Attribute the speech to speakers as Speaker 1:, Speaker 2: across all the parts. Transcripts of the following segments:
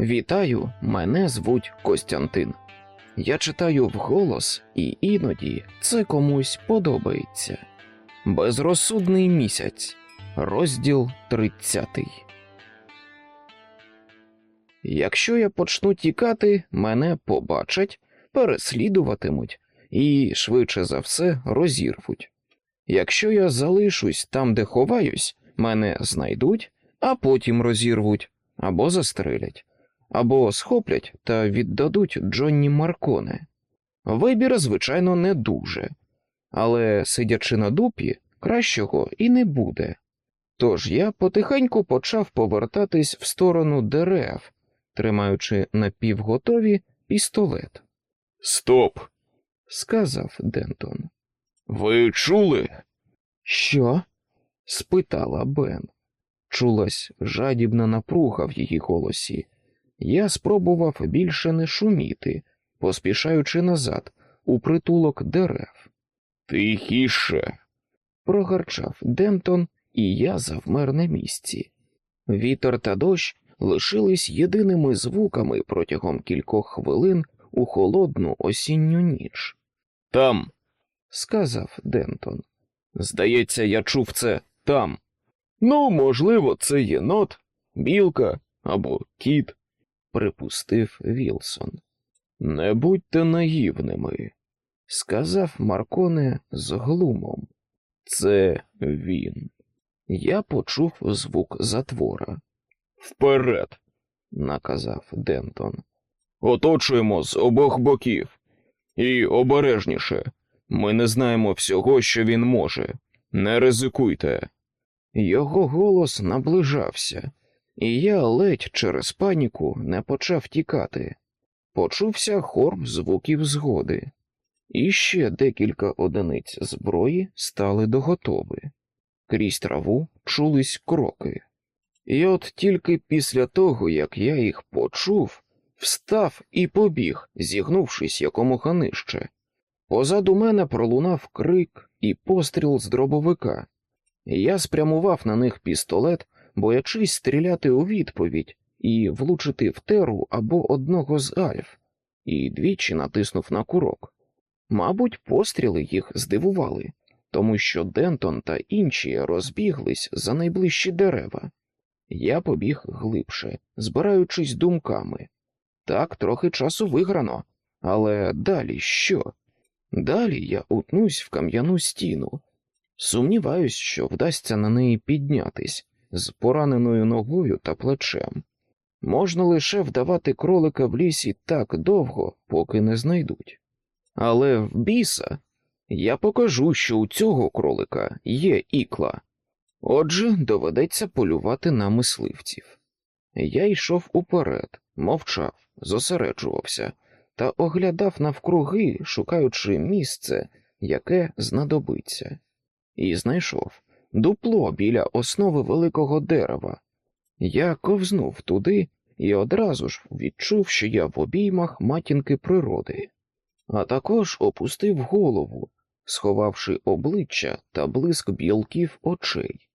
Speaker 1: Вітаю, мене звуть Костянтин. Я читаю вголос, і іноді це комусь подобається. Безрозсудний місяць, розділ 30. Якщо я почну тікати, мене побачать, переслідуватимуть і, швидше за все, розірвуть. Якщо я залишусь там, де ховаюсь, мене знайдуть, а потім розірвуть або застрелять, або схоплять та віддадуть Джонні Марконе. Вибір, звичайно, не дуже, але, сидячи на дупі, кращого і не буде. Тож я потихеньку почав повертатись в сторону дерев, тримаючи напівготові пістолет.
Speaker 2: Стоп!
Speaker 1: Сказав Дентон.
Speaker 2: Ви чули?
Speaker 1: Що? спитала Бен. Чулась жадібна напруга в її голосі. Я спробував більше не шуміти, поспішаючи назад, у притулок дерев.
Speaker 2: Тихіше.
Speaker 1: Прогарчав Дентон, і я завмер на місці. Вітер та дощ лишились єдиними звуками протягом кількох хвилин у холодну осінню ніч,
Speaker 2: Там.
Speaker 1: сказав Дентон.
Speaker 2: Здається, я чув це там. Ну, можливо, це єнот, білка або кіт.
Speaker 1: Припустив Вілсон.
Speaker 2: Не будьте наївними.
Speaker 1: Сказав Марконе з глумом.
Speaker 2: Це він.
Speaker 1: Я почув звук затвора,
Speaker 2: Вперед.
Speaker 1: наказав Дентон.
Speaker 2: Оточуємо з обох боків. І обережніше. Ми не знаємо всього, що він може. Не ризикуйте.
Speaker 1: Його голос наближався, і я ледь через паніку не почав тікати. Почувся хор звуків згоди, і ще декілька одиниць зброї стали доготови. Крізь траву чулись кроки. І от тільки після того, як я їх почув, встав і побіг, зігнувшись якомога нижче. Позаду мене пролунав крик і постріл з дробовика. Я спрямував на них пістолет, боячись стріляти у відповідь і влучити в теру або одного з альф, і двічі натиснув на курок. Мабуть, постріли їх здивували, тому що Дентон та інші розбіглись за найближчі дерева. Я побіг глибше, збираючись думками. Так, трохи часу виграно, але далі що? Далі я утнусь в кам'яну стіну. Сумніваюсь, що вдасться на неї піднятись з пораненою ногою та плечем. Можна лише вдавати кролика в лісі так довго, поки не знайдуть. Але в біса я покажу, що у цього кролика є ікла. Отже, доведеться полювати на мисливців. Я йшов уперед, мовчав, зосереджувався та оглядав навкруги, шукаючи місце, яке знадобиться, і знайшов дупло біля основи великого дерева. Я ковзнув туди і одразу ж відчув, що я в обіймах матінки природи, а також опустив голову, сховавши обличчя та блиск білків очей,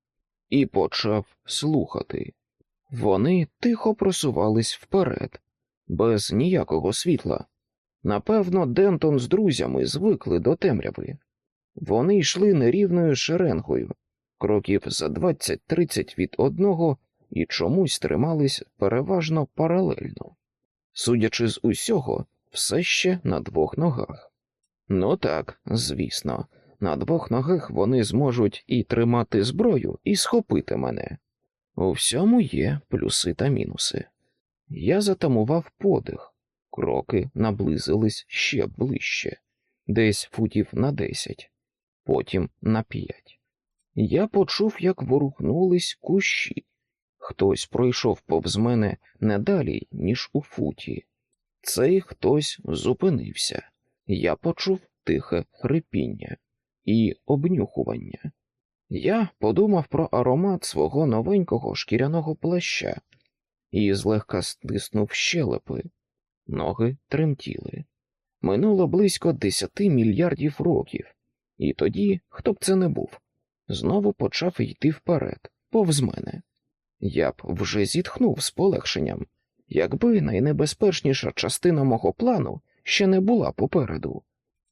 Speaker 1: і почав слухати. Вони тихо просувались вперед, без ніякого світла. Напевно, Дентон з друзями звикли до темряви. Вони йшли нерівною шеренгою, кроків за 20-30 від одного і чомусь тримались переважно паралельно. Судячи з усього, все ще на двох ногах. Ну так, звісно, на двох ногах вони зможуть і тримати зброю, і схопити мене. У всьому є плюси та мінуси. Я затамував подих, кроки наблизились ще ближче, десь футів на десять, потім на п'ять. Я почув, як ворухнулись кущі. Хтось пройшов повз мене не далі, ніж у футі. Цей хтось зупинився. Я почув тихе хрипіння і обнюхування. Я подумав про аромат свого новенького шкіряного плаща і злегка стиснув щелепи. Ноги тремтіли. Минуло близько десяти мільярдів років, і тоді, хто б це не був, знову почав йти вперед, повз мене. Я б вже зітхнув з полегшенням, якби найнебезпечніша частина мого плану ще не була попереду.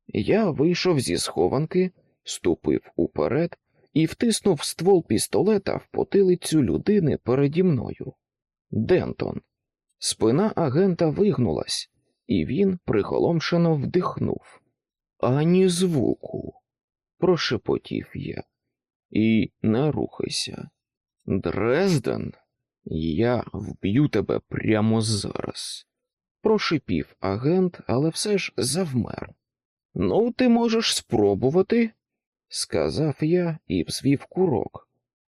Speaker 1: Я вийшов зі схованки, ступив уперед і втиснув ствол пістолета в потилицю людини переді мною. Дентон. Спина агента вигнулась, і він приголомшено вдихнув. Ані звуку, прошепотів я. І не рухайся. Дрезден, я вб'ю тебе прямо зараз. Прошипів агент, але все ж завмер. Ну, ти можеш спробувати, сказав я і взвів курок.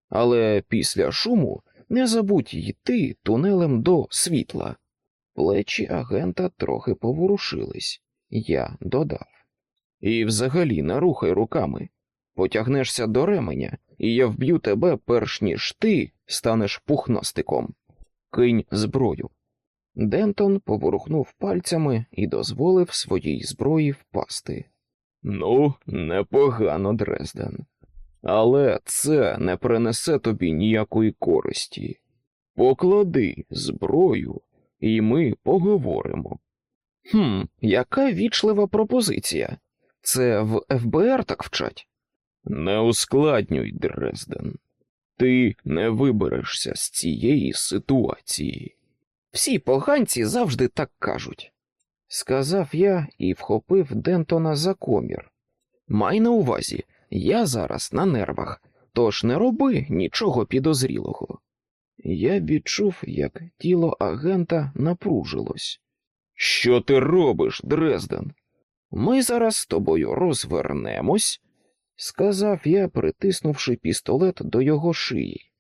Speaker 1: Але після шуму не забудь йти тунелем до світла. Плечі агента трохи поворушились, я додав. І взагалі не рухай руками. Потягнешся до ременя, і я вб'ю тебе, перш ніж ти станеш пухнастиком. Кинь зброю. Дентон поворухнув пальцями і дозволив своїй зброї впасти. Ну, непогано, Дрезден. Але це не принесе тобі ніякої користі. Поклади зброю, і ми поговоримо. Хм, яка вічлива пропозиція. Це в ФБР так вчать? Не ускладнюй, Дрезден. Ти не виберешся з цієї ситуації. Всі поганці завжди так кажуть, сказав я і вхопив Дентона за комір. Май на увазі, я зараз на нервах, тож не роби нічого підозрілого. Я відчув, як тіло агента напружилось. Що ти робиш, Дрезден? Ми зараз з тобою розвернемось, сказав я, притиснувши пістолет до його шиї.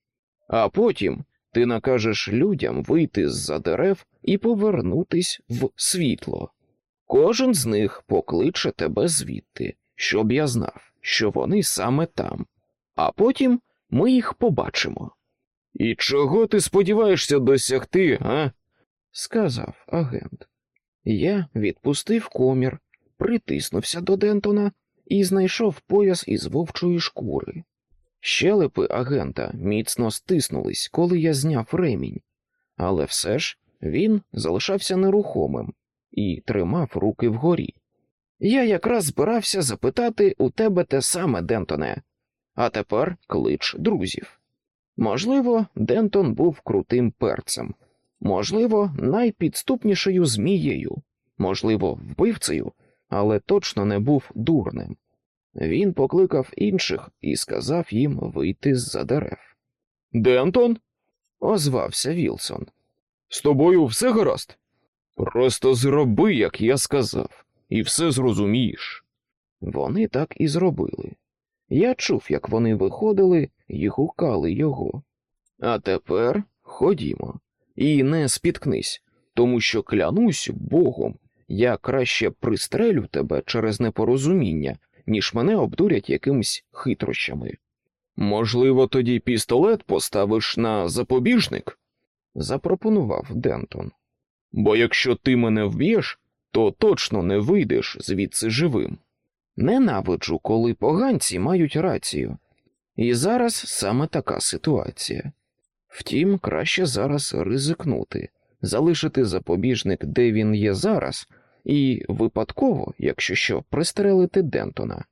Speaker 1: А потім ти накажеш людям вийти з-за дерев і повернутись в світло. Кожен з них покличе тебе звідти, щоб я знав, що вони саме там, а потім ми їх побачимо. І чого ти сподіваєшся досягти, а? сказав агент. Я відпустив комір, притиснувся до Дентона і знайшов пояс із вовчої шкури. Щелепи агента міцно стиснулись, коли я зняв ремінь, але все ж він залишався нерухомим і тримав руки вгорі. Я якраз збирався запитати у тебе те саме, Дентоне, а тепер клич друзів. Можливо, Дентон був крутим перцем, можливо, найпідступнішою змією, можливо, вбивцею, але точно не був дурним. Він покликав інших і сказав їм вийти з-за дерев. Дентон? озвався Вілсон. З тобою все гаразд? Просто зроби, як я сказав, і все зрозумієш. Вони так і зробили. Я чув, як вони виходили і гукали його. А тепер ходімо, і не спіткнись, тому що клянусь Богом, я краще пристрелю тебе через непорозуміння, ніж мене обдурять якимись хитрощами. Можливо, тоді пістолет поставиш на запобіжник? запропонував Дентон. Бо якщо ти мене вб'єш, то точно не вийдеш звідси живим. Ненавиджу, коли поганці мають рацію. І зараз саме така ситуація. Втім, краще зараз ризикнути, залишити запобіжник, де він є зараз, і випадково, якщо що, пристрелити Дентона.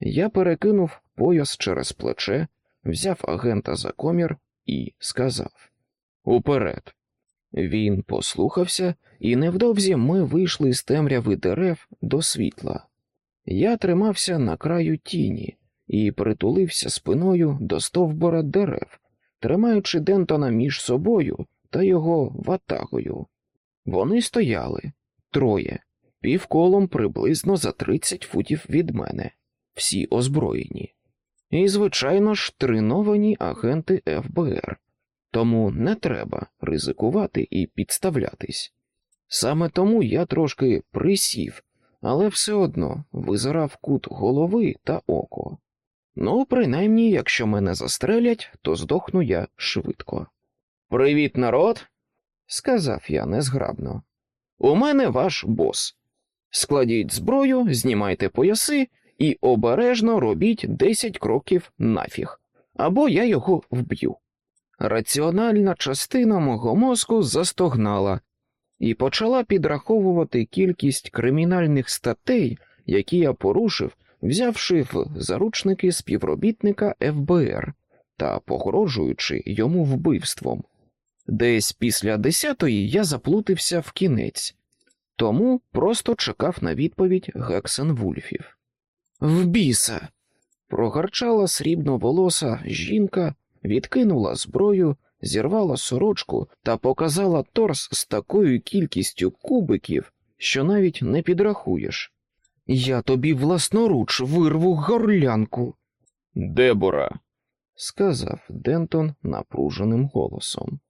Speaker 1: Я перекинув пояс через плече, взяв агента за комір і сказав Уперед. Він послухався, і невдовзі ми вийшли з темряви дерев до світла. Я тримався на краю тіні і притулився спиною до стовбора дерев, тримаючи Дентона між собою та його ватагою. Вони стояли троє, півколом приблизно за 30 футів від мене, всі озброєні. І, звичайно ж, треновані агенти ФБР, тому не треба ризикувати і підставлятись. Саме тому я трошки присів, але все одно визирав кут голови та око. Ну, принаймні, якщо мене застрелять, то здохну я швидко. Привіт, народ, сказав я незграбно. У мене ваш бос. Складіть зброю, знімайте пояси і обережно робіть 10 кроків нафіг, або я його вб'ю. Раціональна частина мого мозку застогнала, і почала підраховувати кількість кримінальних статей, які я порушив, взявши в заручники співробітника ФБР та погрожуючи йому вбивством. Десь після десятої я заплутався в кінець, тому просто чекав на відповідь Гексен Вульфів. В біса. прогарчала срібноволоса жінка, відкинула зброю, зірвала сорочку та показала торс з такою кількістю кубиків, що навіть не підрахуєш. Я тобі власноруч вирву горлянку,
Speaker 2: Дебора,
Speaker 1: сказав Дентон напруженим голосом.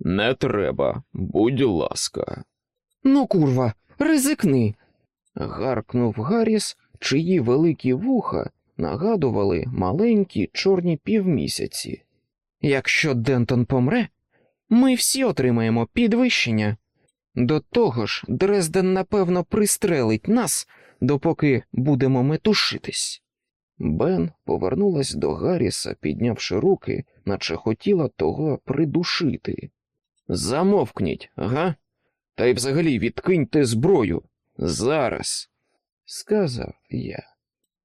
Speaker 2: Не треба, будь ласка.
Speaker 1: Ну, курва, ризикни. гаркнув Гарріс, чиї великі вуха нагадували маленькі чорні півмісяці. Якщо Дентон помре, ми всі отримаємо підвищення. До того ж, Дрезден напевно пристрелить нас, допоки будемо метушитись. Бен повернулась до Гарріса, піднявши руки, наче хотіла того придушити. Замовкніть, га? Та й взагалі відкиньте зброю. Зараз, сказав я.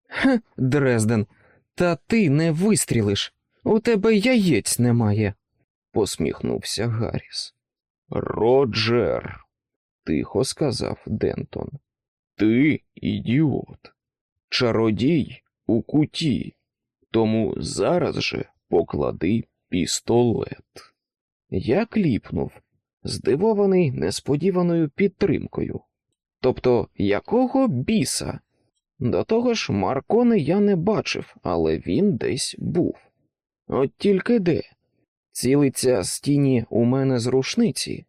Speaker 1: Ха, Дрезден, та ти не вистрілиш. У тебе яєць немає, посміхнувся Гарріс.
Speaker 2: Роджер,
Speaker 1: Тихо сказав Дентон.
Speaker 2: ти ідіот. Чародій у куті. Тому зараз же поклади пістолет.
Speaker 1: Я кліпнув, здивований несподіваною підтримкою. Тобто, якого біса? До того ж, Маркони я не бачив, але він десь був. От тільки де? Цілиться з тіні у мене з рушниці.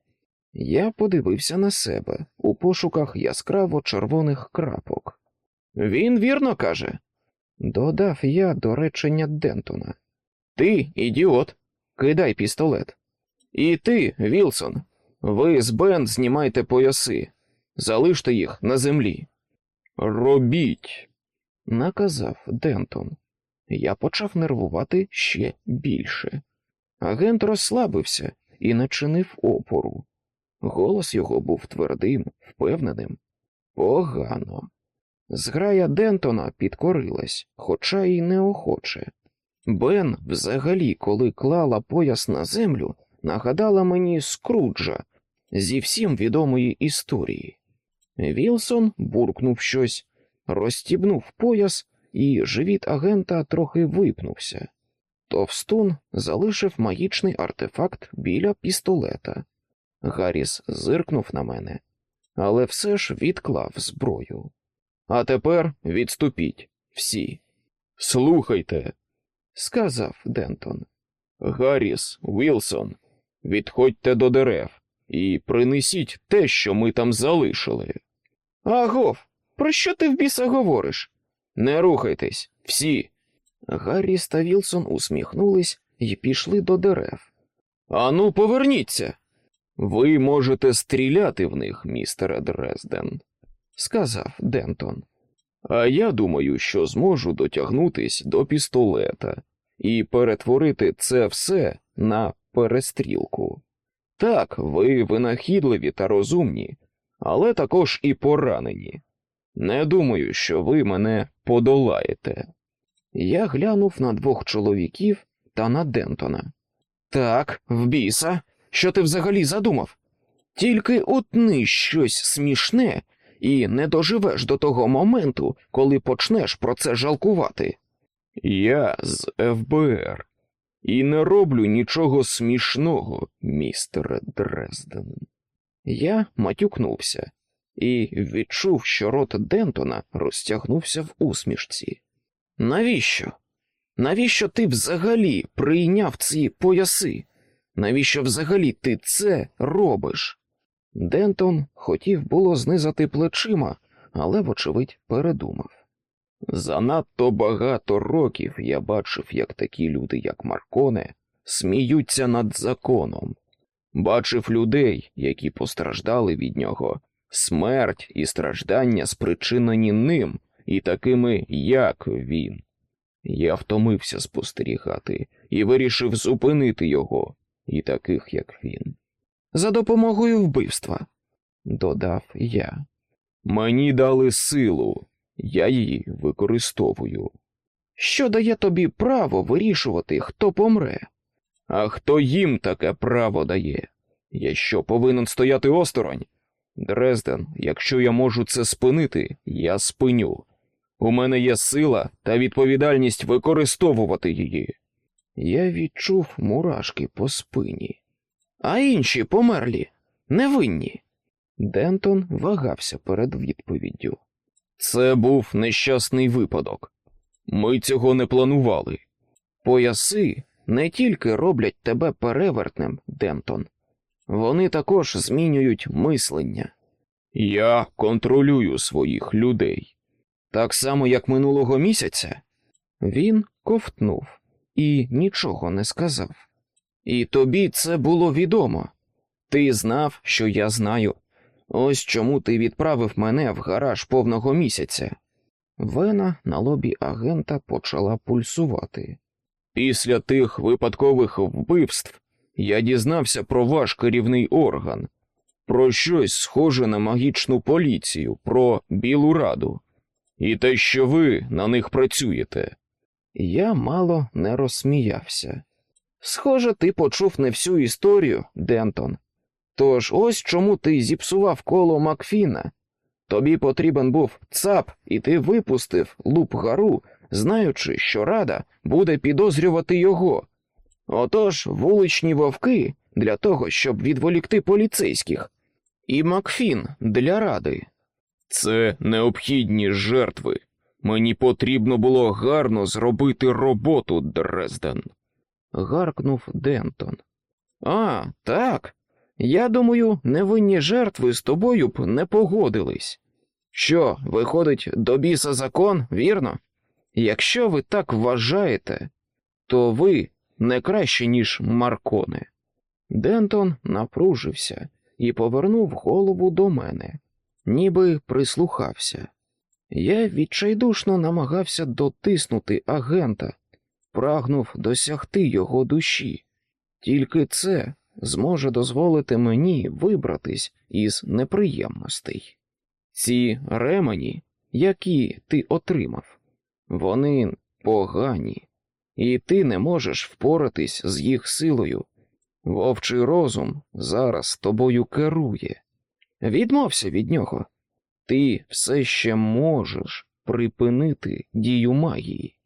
Speaker 1: Я подивився на себе у пошуках яскраво червоних крапок. Він вірно каже, додав я до речення Дентона. Ти, ідіот, кидай пістолет. І ти, Вілсон, ви з Бен знімайте пояси, залиште їх на землі.
Speaker 2: Робіть.
Speaker 1: Наказав Дентон. Я почав нервувати ще більше. Агент розслабився і не чинив опору. Голос його був твердим, впевненим. Погано. Зграя Дентона підкорилась, хоча й неохоче. Бен, взагалі, коли клала пояс на землю, нагадала мені Скруджа зі всім відомої історії. Вілсон буркнув щось, розстібнув пояс, і живіт агента трохи випнувся. Товстун залишив магічний артефакт біля пістолета. Гарріс зиркнув на мене, але все ж відклав зброю. А тепер відступіть всі,
Speaker 2: Слухайте,
Speaker 1: сказав Дентон.
Speaker 2: Гарріс, Вілсон, відходьте до дерев і принесіть те, що ми там залишили.
Speaker 1: Агов, про що ти в біса говориш? Не рухайтесь, всі. Гарріс та Вілсон усміхнулись і пішли до дерев. Ану, поверніться.
Speaker 2: Ви можете стріляти в них, містере Дрезден,
Speaker 1: сказав Дентон.
Speaker 2: а я думаю, що зможу дотягнутись до пістолета і перетворити це все на перестрілку. Так, ви винахідливі та розумні, але також і поранені. Не думаю, що ви мене подолаєте.
Speaker 1: Я глянув на двох чоловіків та на Дентона. Так, в біса, що ти взагалі задумав? Тільки утни щось смішне і не доживеш до того моменту, коли почнеш про це жалкувати.
Speaker 2: Я з ФБР і не роблю нічого смішного, містере Дрезден.
Speaker 1: Я матюкнувся і відчув, що рот Дентона розтягнувся в усмішці. Навіщо? Навіщо ти взагалі прийняв ці пояси? Навіщо взагалі ти це робиш? Дентон хотів було знизати плечима, але, вочевидь, передумав.
Speaker 2: Занадто багато років я бачив, як такі люди, як Марконе, сміються над законом. Бачив людей, які постраждали від нього, смерть і страждання спричинені ним і такими, як він. Я втомився спостерігати і вирішив зупинити його, і таких, як він.
Speaker 1: За допомогою вбивства. додав я.
Speaker 2: Мені дали силу, я її використовую.
Speaker 1: Що дає тобі право вирішувати, хто помре?
Speaker 2: А хто їм таке право дає? Я що повинен стояти осторонь? Дрезден, якщо я можу це спинити, я спиню. У мене є сила та відповідальність використовувати її.
Speaker 1: Я відчув мурашки по спині. А інші померлі, невинні. Дентон вагався перед відповіддю.
Speaker 2: Це був нещасний випадок. Ми цього не планували.
Speaker 1: Пояси не тільки роблять тебе перевертним, Дентон, вони також змінюють мислення.
Speaker 2: Я контролюю своїх людей.
Speaker 1: Так само, як минулого місяця, він ковтнув і нічого не сказав. І тобі це було відомо. Ти знав, що я знаю. Ось чому ти відправив мене в гараж повного місяця. Вена на лобі агента почала пульсувати.
Speaker 2: Після тих випадкових вбивств я дізнався про ваш керівний орган, про щось схоже на магічну поліцію, про Білу Раду, і те, що ви на них працюєте.
Speaker 1: Я мало не розсміявся. Схоже, ти почув не всю історію, Дентон. Тож ось чому ти зіпсував коло Макфіна. Тобі потрібен був цап, і ти випустив луп гару, знаючи, що рада буде підозрювати його. Отож, вуличні вовки для того, щоб відволікти поліцейських, і Макфін для ради.
Speaker 2: Це необхідні жертви. Мені потрібно було гарно зробити роботу, Дрезден.
Speaker 1: гаркнув Дентон. А, так. Я думаю, невинні жертви з тобою б не погодились. Що, виходить, до біса закон, вірно? Якщо ви так вважаєте, то ви не краще, ніж Маркони. Дентон напружився і повернув голову до мене, ніби прислухався. Я відчайдушно намагався дотиснути агента, прагнув досягти його душі. Тільки це зможе дозволити мені вибратись із неприємностей. Ці ремені, які ти отримав, вони погані, і ти не можеш впоратись з їх силою. Вовчий розум зараз тобою керує. Відмовся від нього. Ти все ще можеш припинити дію магії.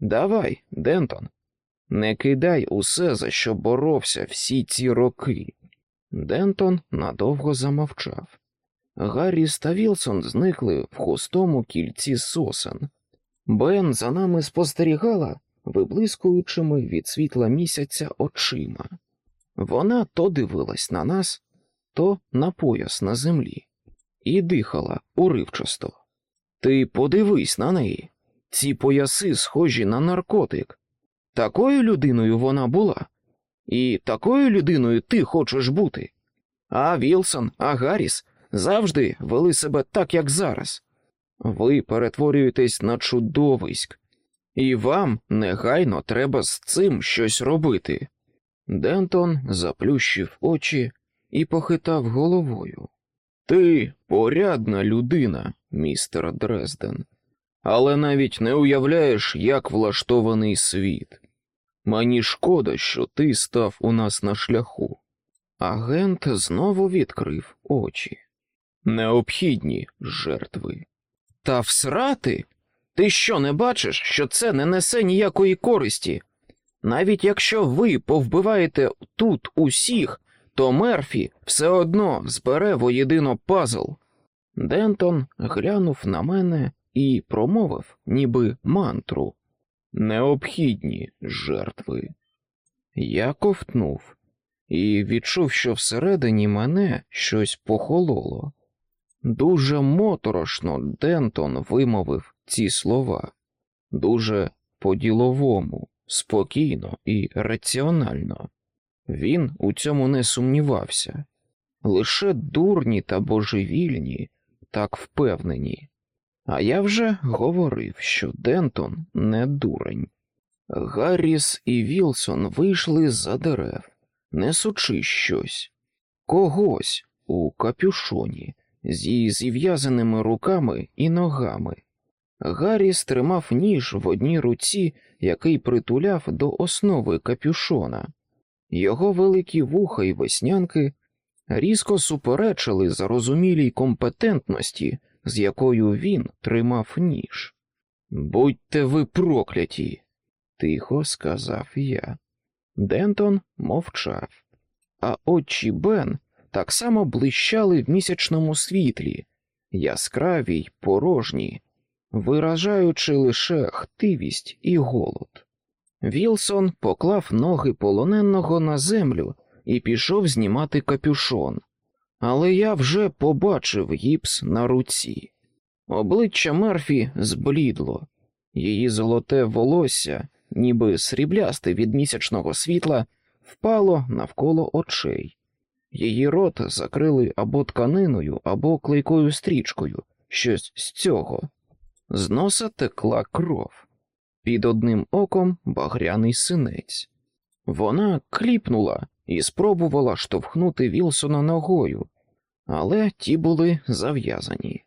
Speaker 1: Давай, Дентон, не кидай усе, за що боровся всі ці роки. Дентон надовго замовчав. Гарріс та Вілсон зникли в густому кільці сосен. Бен за нами спостерігала, виблискуючими від світла місяця очима. Вона то дивилась на нас, то на пояс на землі, і дихала уривчасто. Ти подивись на неї. Ці пояси схожі на наркотик. Такою людиною вона була, і такою людиною ти хочеш бути. А Вілсон, а Гарріс завжди вели себе так, як зараз. Ви перетворюєтесь на чудовиськ, і вам негайно треба з цим щось робити. Дентон заплющив очі і похитав головою. Ти порядна людина, містер Дрезден, але навіть не уявляєш, як влаштований світ. Мені шкода, що ти став у нас на шляху. Агент знову відкрив очі. Необхідні жертви. Та всрати? Ти що не бачиш, що це не несе ніякої користі? Навіть якщо ви повбиваєте тут усіх, то Мерфі все одно збере воєдино пазл. Дентон глянув на мене і промовив, ніби мантру. Необхідні жертви. Я ковтнув і відчув, що всередині мене щось похололо. Дуже моторошно Дентон вимовив ці слова, дуже по-діловому, спокійно і раціонально. Він у цьому не сумнівався. Лише дурні та божевільні так впевнені. А я вже говорив, що Дентон не дурень. Гарріс і Вілсон вийшли за дерев, несучи щось, когось у капюшоні зі зв'язаними руками і ногами. Гарріс тримав ніж в одній руці, який притуляв до основи капюшона. Його великі вуха й веснянки різко суперечили зарозумілій компетентності, з якою він тримав ніж. Будьте ви прокляті, тихо сказав я. Дентон мовчав, а очі Бен так само блищали в місячному світлі, яскраві й порожні, виражаючи лише хтивість і голод. Вілсон поклав ноги полоненого на землю і пішов знімати капюшон, але я вже побачив гіпс на руці. Обличчя Мерфі зблідло, її золоте волосся, ніби сріблясте від місячного світла, впало навколо очей. Її рот закрили або тканиною, або клейкою стрічкою, щось з цього. З носа текла кров, під одним оком багряний синець. Вона кліпнула і спробувала штовхнути Вілсона ногою, але ті були зав'язані.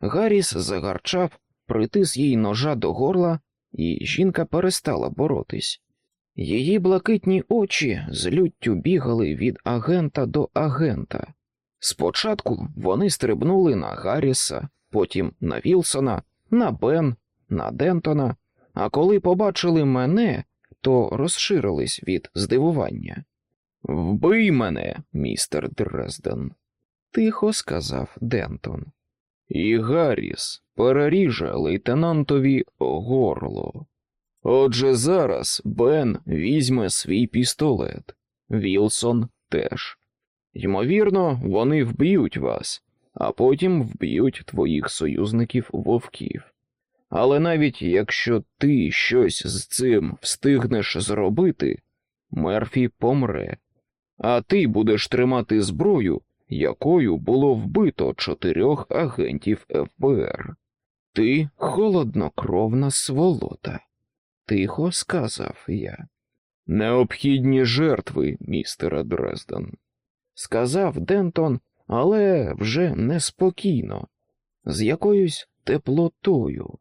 Speaker 1: Гарріс загарчав, притис їй ножа до горла, і жінка перестала боротись. Її блакитні очі з люттю бігали від агента до агента. Спочатку вони стрибнули на Гарріса, потім на Вілсона, на Бен, на Дентона, а коли побачили мене, то розширились від здивування. Вбий мене, містер Дрезден, тихо сказав Дентон. І Гарріс переріже лейтенантові горло. Отже, зараз Бен візьме свій пістолет, Вілсон теж. Ймовірно, вони вб'ють вас, а потім вб'ють твоїх союзників вовків. Але навіть якщо ти щось з цим встигнеш зробити, Мерфі помре, а ти будеш тримати зброю, якою було вбито чотирьох агентів ФБР. Ти холоднокровна сволота, тихо сказав я. Необхідні жертви, містере Дрезден, сказав Дентон, але вже неспокійно, з якоюсь теплотою.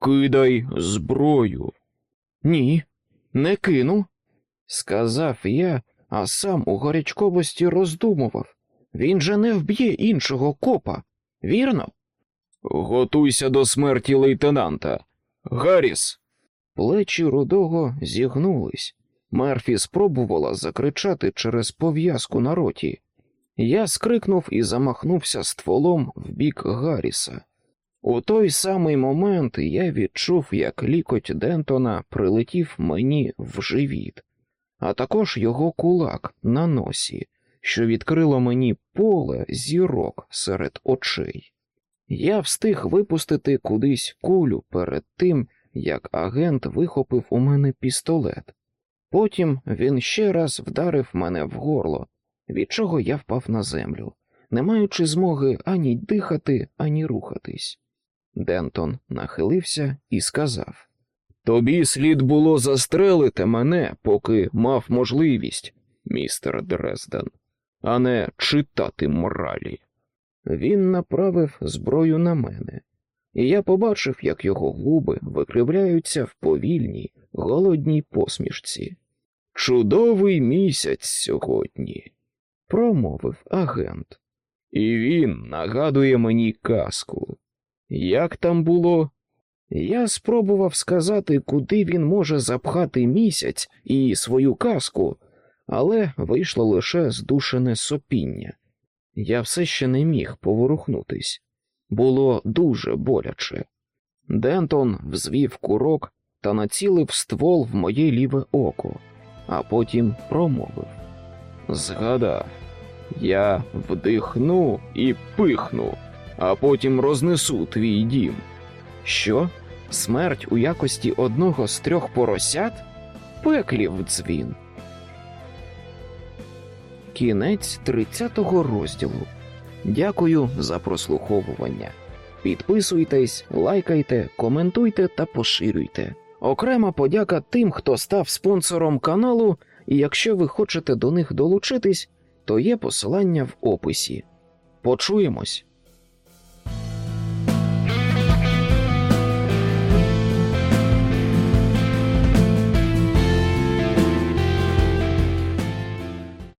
Speaker 1: Кидай зброю. Ні, не кину, сказав я, а сам у гарячковості роздумував. Він же не вб'є іншого копа, вірно? Готуйся до смерті лейтенанта. Гарріс. Плечі рудого зігнулись. Мерфі спробувала закричати через пов'язку на роті. Я скрикнув і замахнувся стволом в бік Гарріса. У той самий момент я відчув, як лікоть Дентона прилетів мені в живіт, а також його кулак на носі, що відкрило мені поле зірок серед очей. Я встиг випустити кудись кулю перед тим, як агент вихопив у мене пістолет. Потім він ще раз вдарив мене в горло, від чого я впав на землю, не маючи змоги ані дихати, ані рухатись. Дентон нахилився і сказав Тобі слід було застрелити мене, поки мав можливість, містер Дрезден, а не читати моралі. Він направив зброю на мене, і я побачив, як його губи викривляються в повільній, голодній посмішці. Чудовий місяць сьогодні, промовив агент, і він нагадує мені казку. Як там було? Я спробував сказати, куди він може запхати місяць і свою казку, але вийшло лише здушене сопіння. Я все ще не міг поворухнутись. Було дуже боляче. Дентон взвів курок та націлив ствол в моє ліве око, а потім промовив: Згадав, я вдихну і пихну а потім рознесу твій дім. Що? Смерть у якості одного з трьох поросят? Пеклів дзвін. Кінець 30-го розділу. Дякую за прослуховування. Підписуйтесь, лайкайте, коментуйте та поширюйте. Окрема подяка тим, хто став спонсором каналу, і якщо ви хочете до них долучитись, то є посилання в описі. Почуємось.